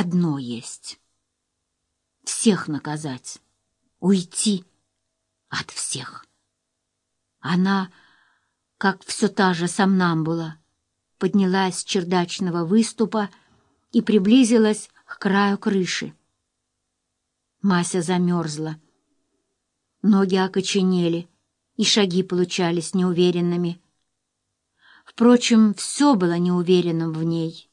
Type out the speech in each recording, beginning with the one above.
одно есть — всех наказать, уйти от всех. Она, как все та же сомнамбула, поднялась с чердачного выступа и приблизилась к краю крыши. Мася замерзла. Ноги окоченели, и шаги получались неуверенными. Впрочем, все было неуверенным в ней.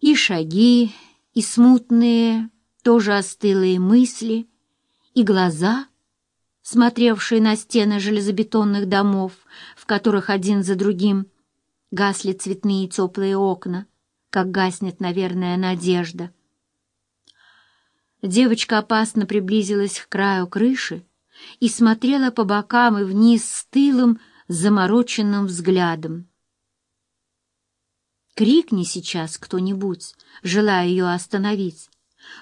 И шаги, и смутные, тоже остылые мысли, и глаза, смотревшие на стены железобетонных домов, в которых один за другим гасли цветные теплые окна, как гаснет, наверное, надежда. Девочка опасно приблизилась к краю крыши и смотрела по бокам и вниз с тылым, замороченным взглядом. Крикни сейчас кто-нибудь, желая ее остановить.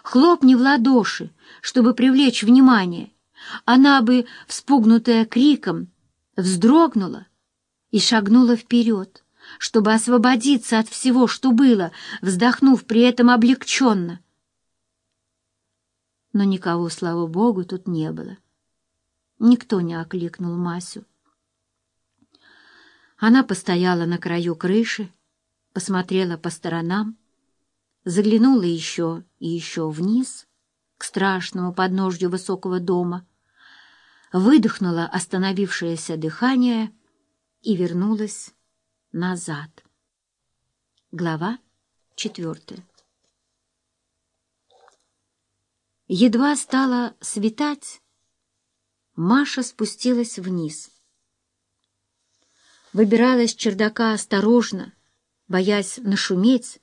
Хлопни в ладоши, чтобы привлечь внимание. Она бы, вспугнутая криком, вздрогнула и шагнула вперед, чтобы освободиться от всего, что было, вздохнув при этом облегченно. Но никого, слава богу, тут не было. Никто не окликнул Масю. Она постояла на краю крыши, посмотрела по сторонам, заглянула еще и еще вниз, к страшному подножью высокого дома, выдохнула остановившееся дыхание и вернулась назад. Глава четвертая Едва стало светать, Маша спустилась вниз. Выбиралась с чердака осторожно, боясь нашуметь,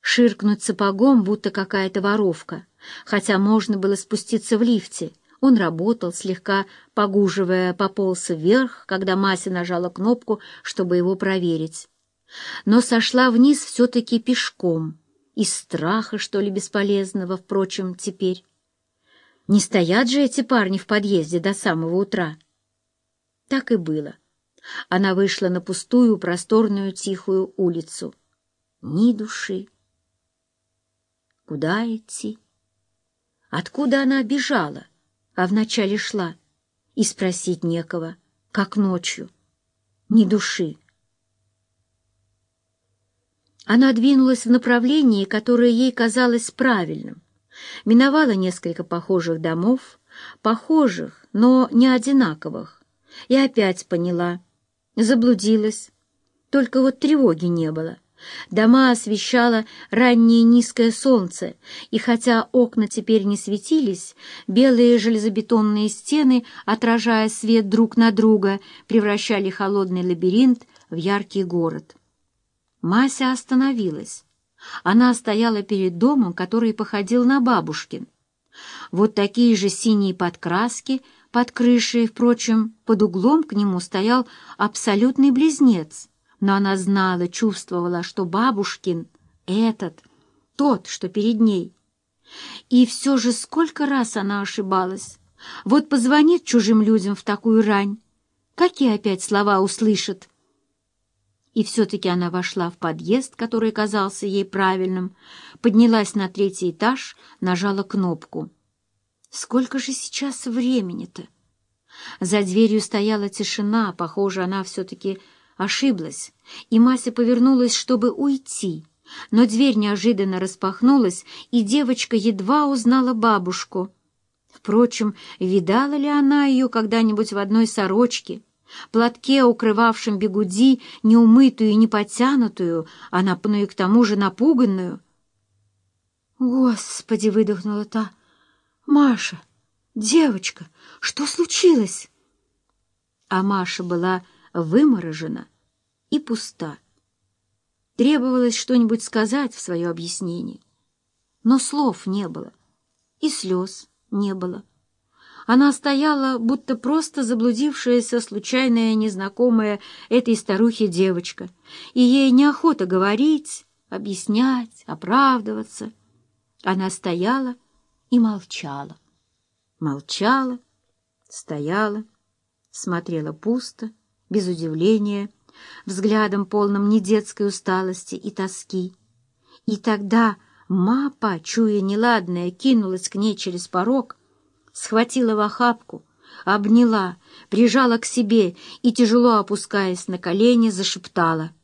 ширкнуть сапогом, будто какая-то воровка, хотя можно было спуститься в лифте. Он работал, слегка погуживая, пополз вверх, когда Мася нажала кнопку, чтобы его проверить. Но сошла вниз все-таки пешком, из страха, что ли, бесполезного, впрочем, теперь. Не стоят же эти парни в подъезде до самого утра. Так и было. Она вышла на пустую, просторную, тихую улицу. Ни души. Куда идти? Откуда она бежала, а вначале шла? И спросить некого, как ночью. Ни души. Она двинулась в направлении, которое ей казалось правильным. Миновала несколько похожих домов, похожих, но не одинаковых, и опять поняла — Заблудилась. Только вот тревоги не было. Дома освещало раннее низкое солнце, и хотя окна теперь не светились, белые железобетонные стены, отражая свет друг на друга, превращали холодный лабиринт в яркий город. Мася остановилась. Она стояла перед домом, который походил на бабушкин. Вот такие же синие подкраски — под крышей, впрочем, под углом к нему стоял абсолютный близнец, но она знала, чувствовала, что бабушкин этот, тот, что перед ней. И все же сколько раз она ошибалась. Вот позвонит чужим людям в такую рань. Какие опять слова услышат? И все-таки она вошла в подъезд, который казался ей правильным, поднялась на третий этаж, нажала кнопку — Сколько же сейчас времени-то? За дверью стояла тишина, похоже, она все-таки ошиблась, и Мася повернулась, чтобы уйти. Но дверь неожиданно распахнулась, и девочка едва узнала бабушку. Впрочем, видала ли она ее когда-нибудь в одной сорочке, платке, укрывавшем бегуди, неумытую и неподтянутую, а на, ну и к тому же напуганную? «Господи!» — выдохнула та — «Маша, девочка, что случилось?» А Маша была выморожена и пуста. Требовалось что-нибудь сказать в свое объяснение. Но слов не было, и слез не было. Она стояла, будто просто заблудившаяся случайная незнакомая этой старухе девочка, и ей неохота говорить, объяснять, оправдываться. Она стояла, и молчала. Молчала, стояла, смотрела пусто, без удивления, взглядом полным недетской усталости и тоски. И тогда Мапа, чуя неладное, кинулась к ней через порог, схватила в охапку, обняла, прижала к себе и, тяжело опускаясь на колени, зашептала —